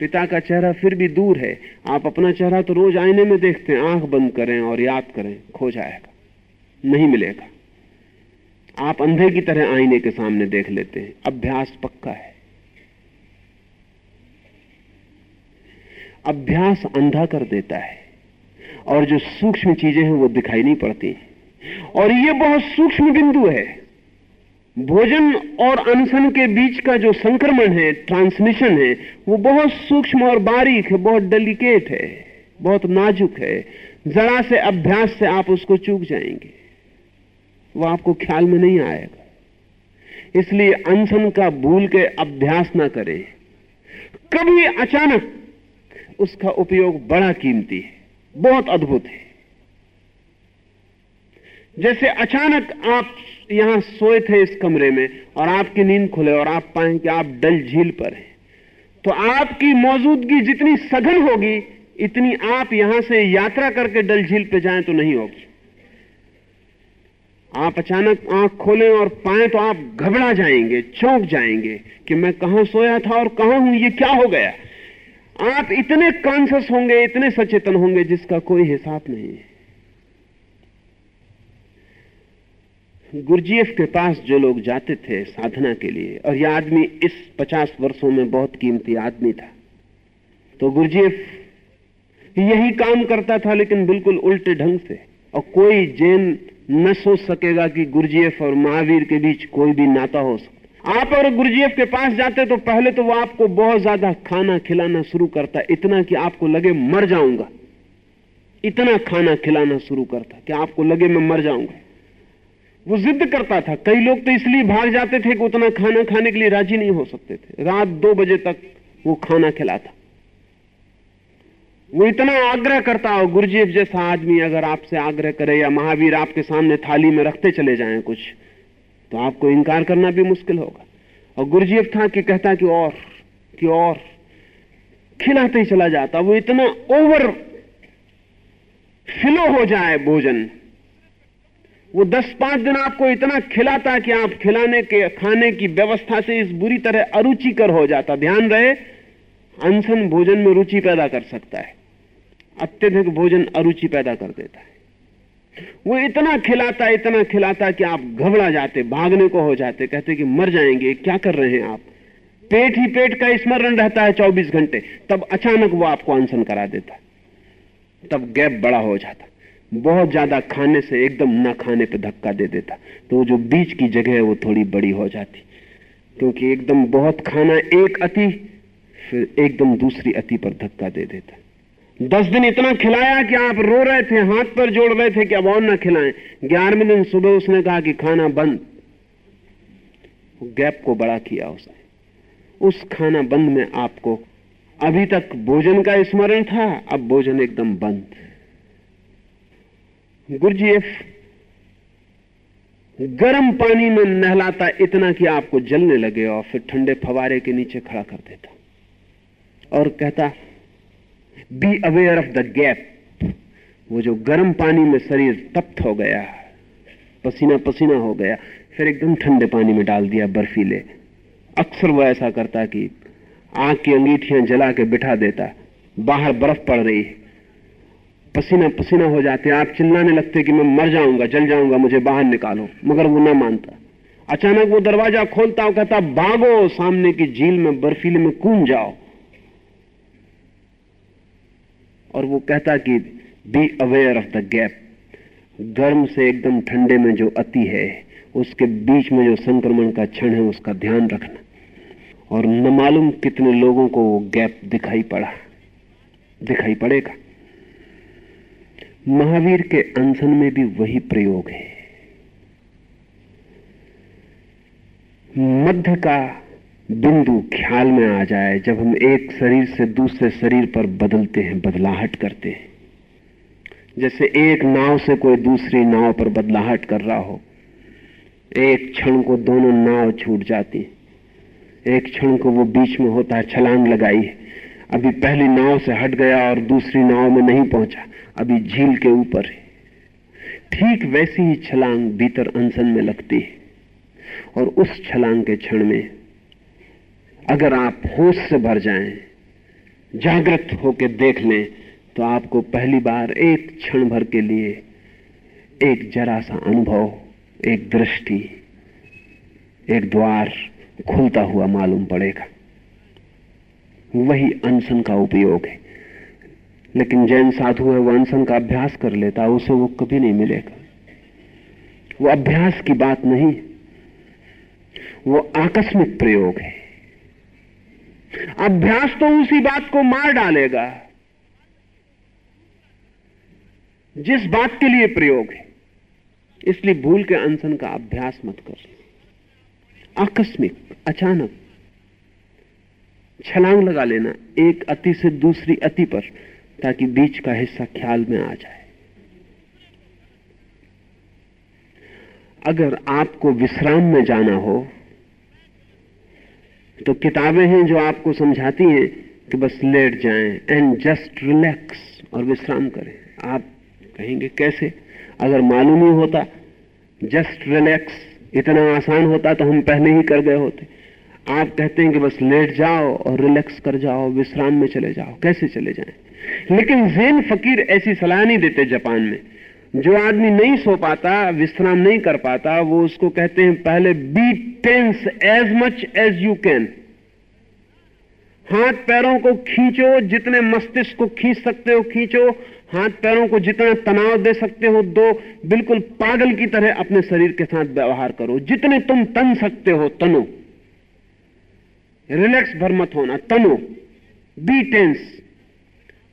पिता का चेहरा फिर भी दूर है। आप अपना चेहरा तो रोज आईने में देखते हैं। आँख बंद करें और याद करें, खो जाएगा। नहीं मिलेगा। आप अंधे की तरह आईने के सामने देख लेते हैं। अभ्यास पक्का है। अभ्यास अंधा कर देता है। और जो सूक्ष्म चीज़ें हैं, वो दिखाई नहीं पड़ती। और ये बहुत सूक्ष्म बिंदु है। भोजन और अनशन के बीच का जो संक्रमण है ट्रांसमिशन है, वो बहुत सूक्ष्म और बारीक है, बहुत डेलिकेट है, बहुत नाजुक है। जरा से अभ्यास से आप उसको चूक जाएँगे। वो आपको ख्याल में नहीं आएगा। इसलिए अनशन का भूल के अभ्यास ना करें। कभी अचानक उसका उपयोग बड़ा कीमती है, बहुत अद्भुत है। जैसे अचानक आप यहाँ सोए थे इस कमरे में और आपकी नींद खुले और आप पाए कि आप डल झील पर हैं तो आपकी मौजूदगी जितनी सघन होगी, इतनी आप यहाँ से यात्रा करके डल झील पर जाएँ तो नहीं होगी। आप अचानक आँख खोलें और पाए तो आप घबरा जाएँगे, चौंक जाएँगे कि मैं कहाँ सोया था और कहाँ हूँ, ये क्या हो गया? आप इतने कॉन्सियस होंगे, इतने सचेतन होंगे, जिसका कोई हिसाब नहीं है। गुरजीएफ के पास जो लोग जाते थे साधना के लिए, और यह आदमी इस पचास वर्षों में बहुत कीमती आदमी था तो गुरजीएफ यही काम करता था, लेकिन बिल्कुल उल्टे ढंग से। और कोई जैन न सोच सकेगा कि गुरजीएफ और महावीर के बीच कोई भी नाता हो सकता आप और गुरजीएफ के पास जाते तो पहले तो वो आपको बहुत ज़्यादा खाना खिलाना शुरू करता, इतना कि आपको लगे मर जाऊँगा। इतना खाना खिलाना शुरू करता कि आपको लगे मैं मर जाऊँगा। वो जिद करता था। कई लोग तो इसलिए भाग जाते थे कि उतना खाना खाने के लिए राज़ी नहीं हो सकते थे। रात दो बजे तक वो खाना खिलाता। वो इतना आग्रह करता हो गुरुजीफ जैसा आदमी अगर आपसे आग्रह करे या महावीर आपके सामने थाली में रखते चले जाएँ कुछ तो आपको इनकार करना भी मुश्किल होगा। और गुरुजीफ था कि कहता कि और कि और। खिलाते ही चला जाता, वो इतना ओवर फिलो हो जाए भोजन। वो दस पाँच दिन आपको इतना खिलाता कि आप खिलाने के, खाने की व्यवस्था से इस बुरी तरह अरुचिकर हो जाता। ध्यान रहे, अनशन भोजन में रुचि पैदा कर सकता है। अत्यधिक भोजन अरुचि पैदा कर देता है। वो इतना खिलाता इतना खिलाता कि आप घबरा जाते, भागने को हो जाते, कहते कि मर जाएँगे, क्या कर रहे हैं आप? पेट ही पेट का स्मरण रहता है 24 घंटे, तब अचानक वो आपको अनशन करा देता। तब गैप बड़ा हो जाता। बहुत ज़्यादा खाने से एकदम ना खाने पे धक्का दे देता। तो जो बीच की जगह है, वो थोड़ी बड़ी हो जाती। क्योंकि एकदम बहुत खाना, एक अति, फिर एकदम दूसरी अति पर धक्का दे देता। दस दिन इतना खिलाया कि आप रो रहे थे, हाथ पर जोड़ रहे थे कि अब और ना खिलाएँ। ग्यारहवें दिन सुबह उसने कहा कि खाना बंद। गैप को बड़ा किया उसने। उस खाना बंद में आपको अभी तक भोजन का स्मरण था, अब भोजन एकदम बंद। गुरजीएफ गर्म पानी में नहलाता इतना कि आपको जलने लगे और फिर ठंडे फवारे के नीचे खड़ा कर देता। और कहता be aware of the gap वो जो गर्म पानी में शरीर तप्त हो गया, पसीना पसीना हो गया, फिर एकदम ठंडे पानी में डाल दिया बर्फीले अक्सर वो ऐसा करता कि आग की अंगीठियाँ जला के बिठा देता, बाहर बर्फ़ पड़ रही। पसीना पसीना हो जाते आप चिल्लाने लगते कि मैं मर जाऊँगा, जल जाऊँगा, मुझे बाहर निकालो। मगर वो ना मानता। अचानक वो दरवाज़ा खोलता और कहता, भागो, सामने की झील में बर्फीले में कूद जाओ। और वो कहता कि be aware of the gap गर्म से एकदम ठंडे में जो अति है, उसके बीच में जो संक्रमण का क्षण है, उसका ध्यान रखना। और न मालूम कितने लोगों को वो गैप दिखाई पड़ा। दिखाई पड़ेगा। महावीर के अनशन में भी वही प्रयोग है। मध्य का बिंदु ख्याल में आ जाए जब हम एक शरीर से दूसरे शरीर पर बदलते हैं, बदलाहट करते हैं। जैसे एक नाव से कोई दूसरी नाव पर बदलाहट कर रहा हो, एक क्षण को दोनों नाव छूट जाती एक क्षण को वो बीच में होता है, छलांग लगाई है। अभी पहली नाव से हट गया और दूसरी नाव में नहीं पहुँचा, अभी झील के ऊपर है। ठीक वैसी ही छलांग भीतर अनशन में लगती है और उस छलांग के क्षण में अगर आप होश से भर जाएँ, जागृत होकर देख लें तो आपको पहली बार एक क्षण भर के लिए एक जरा सा अनुभव एक दृष्टि एक द्वार खुलता हुआ मालूम पड़ेगा। वही अनशन का उपयोग है। लेकिन जैन साधु है वो अनशन का अभ्यास कर लेता उसे वो कभी नहीं मिलेगा। वो अभ्यास की बात नहीं वो आकस्मिक प्रयोग है। अभ्यास तो उसी बात को मार डालेगा, जिस बात के लिए प्रयोग है। इसलिए भूल के अनशन का अभ्यास मत कर आकस्मिक, अचानक, छलांग लगा लेना एक अति से दूसरी अति पर, ताकि बीच का हिस्सा ख्याल में आ जाए। अगर आपको विश्राम में जाना हो तो किताबें हैं जो आपको समझाती हैं कि बस लेट जाएँ एंड जस्ट रिलैक्स और विश्राम करें। आप कहेंगे, कैसे? अगर मालूम ही होता जस्ट रिलैक्स इतना आसान होता तो हम पहले ही कर गए होते। आप कहते हैं कि बस लेट जाओ और रिलैक्स कर जाओ, विश्राम में चले जाओ। कैसे चले जाएँ? लेकिन जैन फकीर ऐसी सलाह नहीं देते जापान में। जो आदमी नहीं सो पाता, विश्राम नहीं कर पाता, वो उसको कहते हैं पहले be tense as much as you can हाथ पैरों को खींचो, जितने मस्तिष्क को खींच सकते हो, खींचो। हाथ पैरों को जितना तनाव दे सकते हो, दो, बिल्कुल पागल की तरह अपने शरीर के साथ व्यवहार करो। जितने तुम तन सकते हो, तनो। रिलैक्स भर मत होना, तनो। बी टेंस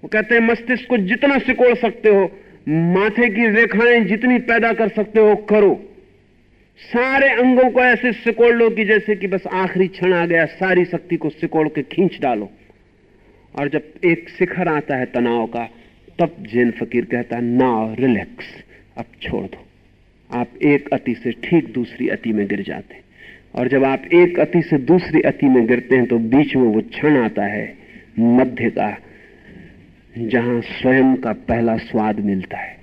वो कहते हैं, मस्तिष्क को जितना सिकोड़ सकते हो माथे की रेखाएँ जितनी पैदा कर सकते हो, करो। सारे अंगों को ऐसे सिकोड़ लो कि जैसे कि बस आखिरी क्षण आ गया, सारी शक्ति को सिकोड़ के खींच डालो। और जब एक शिखर आता है तनाव का, तब जैन फकीर कहता है नाव रिलैक्स, अब छोड़ दो। आप एक अति से ठीक दूसरी अति में गिर जाते हैं। और जब आप एक अति से दूसरी अति में गिरते हैं तो बीच में वो क्षण आता है, मध्य का जहाँ स्वयं का पहला स्वाद मिलता है।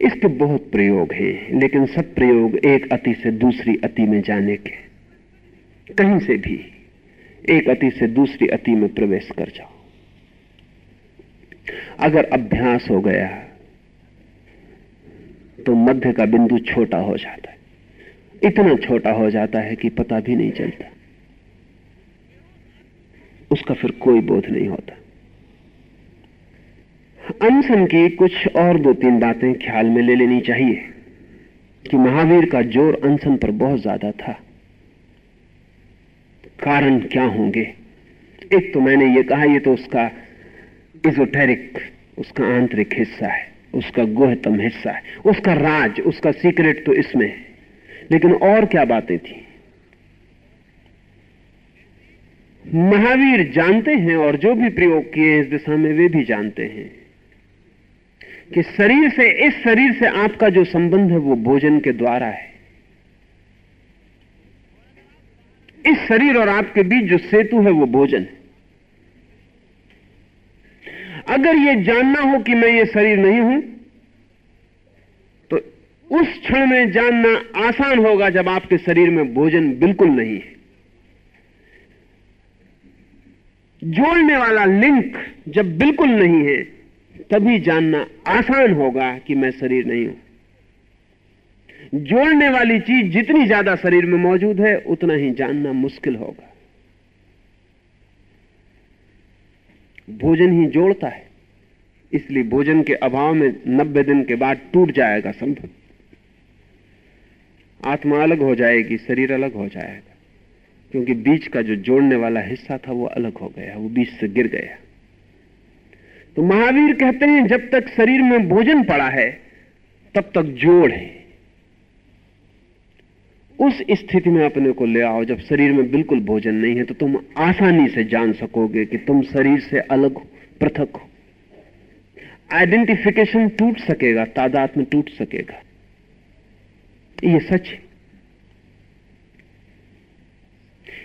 इसके बहुत प्रयोग हैं, लेकिन सब प्रयोग एक अति से दूसरी अति में जाने के। कहीं से भी एक अति से दूसरी अति में प्रवेश कर जाओ। अगर अभ्यास हो गया तो मध्य का बिंदु छोटा हो जाता है। इतना छोटा हो जाता है कि पता भी नहीं चलता। उसका फिर कोई बोध नहीं होता। अनशन की कुछ और दो तीन बातें ख्याल में ले लेनी चाहिए कि महावीर का ज़ोर अनशन पर बहुत ज़्यादा था। कारण क्या होंगे? एक तो मैंने ये कहा, ये तो उसका इजोटेरिक उसका आंतरिक हिस्सा है, उसका गुहतम हिस्सा है, उसका राज, उसका सीक्रेट तो इसमें है। लेकिन और क्या बातें थी? महावीर जानते हैं और जो भी प्रयोग किए इस दिशा में वे भी जानते हैं। कि शरीर से, इस शरीर से आपका जो संबंध है वो भोजन के द्वारा है। इस शरीर और आपके बीच जो सेतु है वो भोजन है। अगर ये जानना हो कि मैं ये शरीर नहीं हूँ तो उस क्षण में जानना आसान होगा जब आपके शरीर में भोजन बिल्कुल नहीं है। जोड़ने वाला लिंक जब बिल्कुल नहीं है तभी जानना आसान होगा कि मैं शरीर नहीं हूँ। जोड़ने वाली चीज़ जितनी ज़्यादा शरीर में मौजूद है, उतना ही जानना मुश्किल होगा। भोजन ही जोड़ता है, इसलिए भोजन के अभाव में नब्बे दिन के बाद टूट जाएगा संभव। आत्मा अलग हो जाएगी, शरीर अलग हो जाएगा, क्योंकि बीच का जो जोड़ने वाला हिस्सा था वो अलग हो गया, वो बीच से गिर गया। तो महावीर कहते हैं, जब तक शरीर में भोजन पड़ा है, तब तक जोड़ है। उस स्थिति में अपने को ले आओ, जब शरीर में बिल्कुल भोजन नहीं है तो तुम आसानी से जान सकोगे कि तुम शरीर से अलग हो, पृथक हो। आइडेंटिफिकेशन टूट सकेगा, तादाद में टूट सकेगा। ये सच है।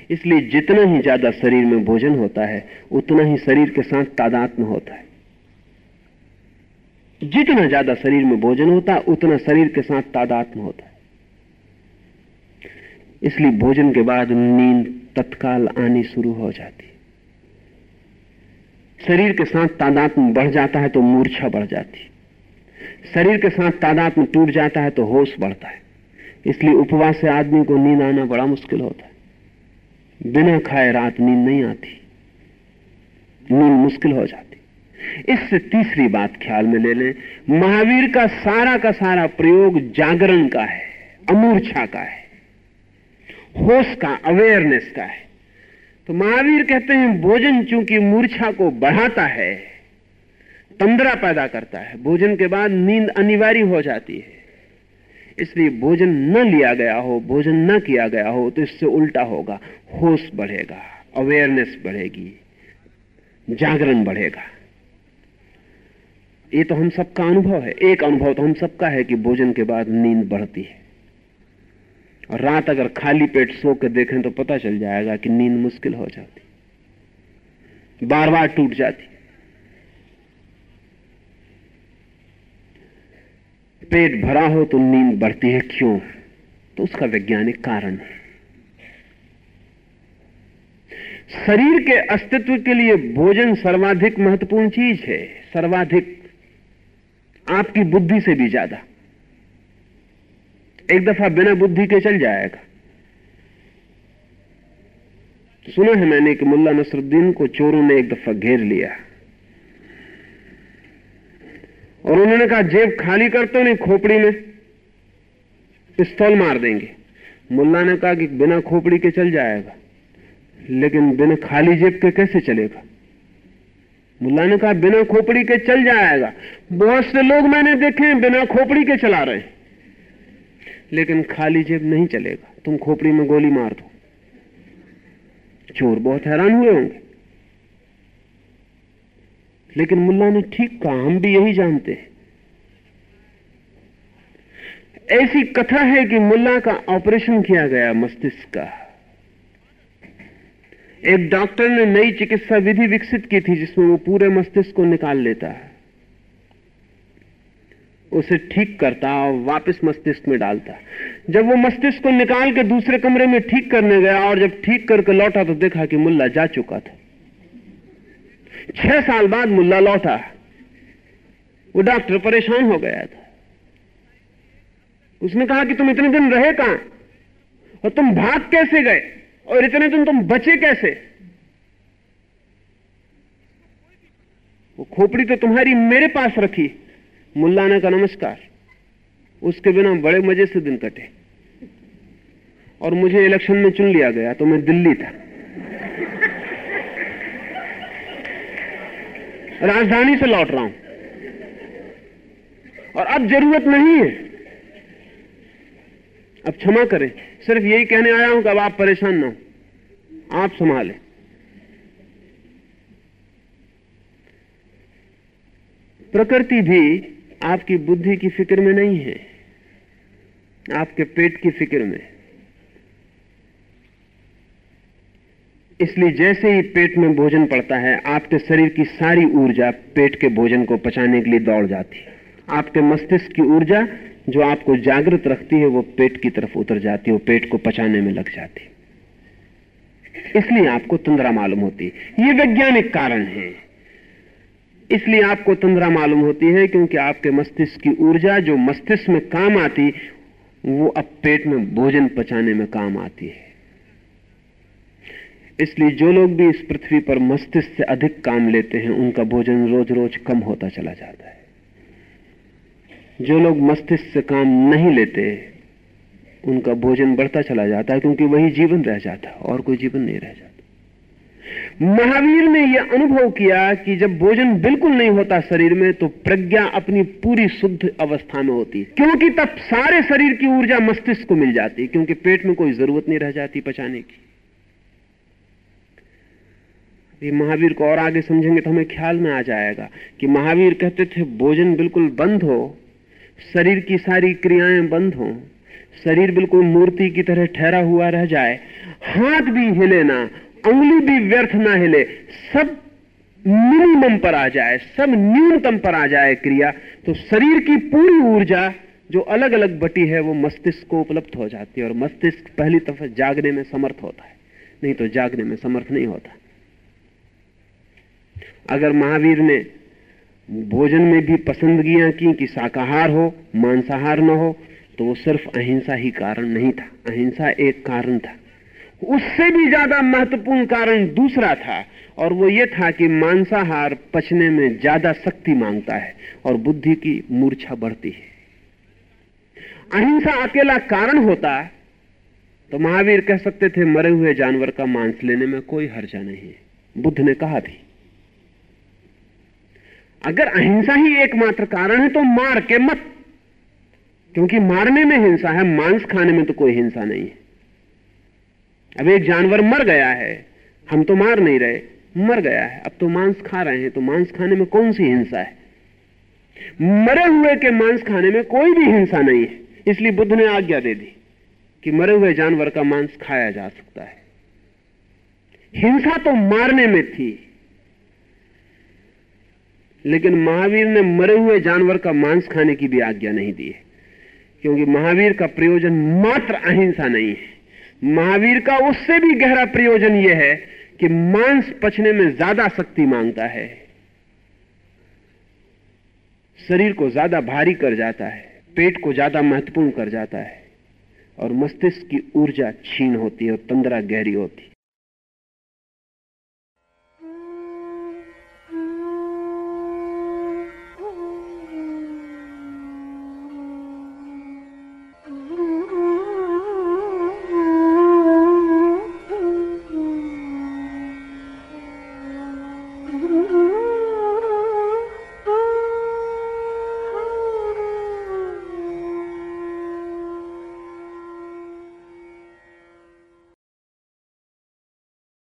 इसलिए जितना ही ज़्यादा शरीर में भोजन होता है, उतना ही शरीर के साथ तादाद में होता है। जितना ज़्यादा शरीर में भोजन होता है उतना शरीर के साथ तादाद में होता है। इसलिए भोजन के बाद नींद तत्काल आनी शुरू हो जाती शरीर के साथ तादाद में बढ़ जाता है तो मूर्छा बढ़ जाती शरीर के साथ तादाद में टूट जाता है तो होश बढ़ता है। इसलिए उपवास से आदमी को नींद आना बड़ा मुश्किल होता है। बिना खाए रात नींद नहीं आती। नींद मुश्किल हो जाती। इससे तीसरी बात ख्याल में ले लें, महावीर का सारा का सारा प्रयोग जागरण का है, अमूर्छा का है, होश का अवेयरनेस का है। तो महावीर कहते हैं, भोजन चूँकि मूर्छा को बढ़ाता है, तंद्रा पैदा करता है, भोजन के बाद नींद अनिवार्य हो जाती है। इसलिए भोजन न लिया गया हो, भोजन न किया गया हो तो इससे उल्टा होगा, होश बढ़ेगा अवेयरनेस बढ़ेगी, जागरण बढ़ेगा। ये तो हम सबका अनुभव है। एक अनुभव तो हम सबका है कि भोजन के बाद नींद बढ़ती है। और रात अगर खाली पेट सो के देखें तो पता चल जाएगा कि नींद मुश्किल हो जाती। बार बार टूट जाती। पेट भरा हो तो नींद बढ़ती है क्यों? तो उसका वैज्ञानिक कारण है। शरीर के अस्तित्व के लिए भोजन सर्वाधिक महत्वपूर्ण चीज़ है। सर्वाधिक आपकी बुद्धि से भी ज़्यादा। एक दफ़ा बिना बुद्धि के चल जाएगा। सुना है मैंने कि मुल्ला नसरुद्दीन को चोरों ने एक दफ़ा घेर लिया। और उन्होंने कहा, जेब खाली कर तो नहीं, खोपड़ी में पिस्तौल मार देंगे। मुल्ला ने कहा कि बिना खोपड़ी के चल जाएगा, लेकिन बिना खाली जेब के कैसे चलेगा? मुल्ला ने कहा, बिना खोपड़ी के चल जाएगा। बहुत से लोग मैंने देखे हैं, बिना खोपड़ी के चला रहे लेकिन खाली जेब नहीं चलेगा। तुम खोपड़ी में गोली मार दो। चोर बहुत हैरान हुए होंगे। लेकिन मुल्ला ने ठीक कहा, हम भी यही जानते हैं। ऐसी कथा है कि मुल्ला का ऑपरेशन किया गया मस्तिष्क का। एक डॉक्टर ने नई चिकित्सा विधि विकसित की थी जिसमें वो पूरे मस्तिष्क को निकाल लेता है। उसे ठीक करता और वापस मस्तिष्क में डालता जब वो मस्तिष्क को निकाल के दूसरे कमरे में ठीक करने गया और जब ठीक करके लौटा तो देखा कि मुल्ला जा चुका था। छह साल बाद मुल्ला लौटा। वो डॉक्टर परेशान हो गया था। उसने कहा कि तुम इतने दिन रहे कहाँ? और तुम भाग कैसे गए? और इतने दिन तुम बचे कैसे? वो खोपड़ी तो तुम्हारी मेरे पास रखी। मुल्ला ने कहा, नमस्कार। उसके बिना बड़े मज़े से दिन कटे। और मुझे इलेक्शन में चुन लिया गया तो मैं दिल्ली था। राजधानी से लौट रहा हूँ। और अब ज़रूरत नहीं है। अब क्षमा करें। सिर्फ़ यही कहने आया हूँ कि अब आप परेशान ना हो। आप संभालें। प्रकृति भी आपकी बुद्धि की फ़िक्र में नहीं है, आपके पेट की फ़िक्र में। इसलिए जैसे ही पेट में भोजन पड़ता है, आपके शरीर की सारी ऊर्जा पेट के भोजन को पचाने के लिए दौड़ जाती है। आपके मस्तिष्क की ऊर्जा जो आपको जागृत रखती है, वो पेट की तरफ़ उतर जाती है, वो पेट को पचाने में लग जाती इसलिए आपको तंद्रा मालूम होती है। ये वैज्ञानिक कारण है। इसलिए आपको तंद्रा मालूम होती है क्योंकि आपके मस्तिष्क की ऊर्जा जो मस्तिष्क में काम आती, वो अब पेट में भोजन पचाने में काम आती है। इसलिए जो लोग भी इस पृथ्वी पर मस्तिष्क से अधिक काम लेते हैं, उनका भोजन रोज रोज कम होता चला जाता है। जो लोग मस्तिष्क से काम नहीं लेते, उनका भोजन बढ़ता चला जाता है क्योंकि वही जीवन रह जाता है, और कोई जीवन नहीं रह जाता। महावीर ने यह अनुभव किया कि जब भोजन बिल्कुल नहीं होता शरीर में तो प्रज्ञा अपनी पूरी शुद्ध अवस्था में होती है। क्योंकि तब सारे शरीर की ऊर्जा मस्तिष्क को मिल जाती है, क्योंकि पेट में कोई ज़रूरत नहीं रह जाती पचाने की। ये महावीर को और आगे समझेंगे तो हमें ख्याल में आ जाएगा कि महावीर कहते थे, भोजन बिल्कुल बंद हो शरीर की सारी क्रियाएँ बंद हो। शरीर बिल्कुल मूर्ति की तरह ठहरा हुआ रह जाए। हाथ भी हिले ना, उंगली भी व्यर्थ ना हिले, सब मिनिमम पर आ जाए, सब न्यूनतम पर आ जाए क्रिया तो शरीर की पूरी ऊर्जा जो अलग अलग बटी है, वो मस्तिष्क को उपलब्ध हो जाती है और मस्तिष्क पहली दफ़ा जागने में समर्थ होता है। नहीं तो जागने में समर्थ नहीं होता। अगर महावीर ने भोजन में भी पसंदगियाँ की कि शाकाहार हो, मांसाहार न हो तो वो सिर्फ़ अहिंसा ही कारण नहीं था। अहिंसा एक कारण था। उससे भी ज़्यादा महत्वपूर्ण कारण दूसरा था, और वो ये था कि मांसाहार पचने में ज़्यादा शक्ति माँगता है, और बुद्धि की मूर्छा बढ़ती है। अहिंसा अकेला कारण होता तो महावीर कह सकते थे, मरे हुए जानवर का मांस लेने में कोई हर्जा नहीं है। बुद्ध ने कहा भी अगर अहिंसा ही एकमात्र कारण है तो मार के मत। क्योंकि मारने में हिंसा है, मांस खाने में तो कोई हिंसा नहीं है। अब एक जानवर मर गया है, हम तो मार नहीं रहे, मर गया है। अब तो मांस खा रहे हैं तो मांस खाने में कौन सी हिंसा है? मरे हुए के मांस खाने में कोई भी हिंसा नहीं है। इसलिए बुद्ध ने आज्ञा दे दी कि मरे हुए जानवर का मांस खाया जा सकता है। हिंसा तो मारने में थी लेकिन महावीर ने मरे हुए जानवर का मांस खाने की भी आज्ञा नहीं दी है। क्योंकि महावीर का प्रयोजन मात्र अहिंसा नहीं है। महावीर का उससे भी गहरा प्रयोजन यह है कि मांस पचने में ज़्यादा शक्ति माँगता है। शरीर को ज़्यादा भारी कर जाता है, पेट को ज़्यादा महत्वपूर्ण कर जाता है, और मस्तिष्क की ऊर्जा छीन होती है और तंद्रा गहरी होती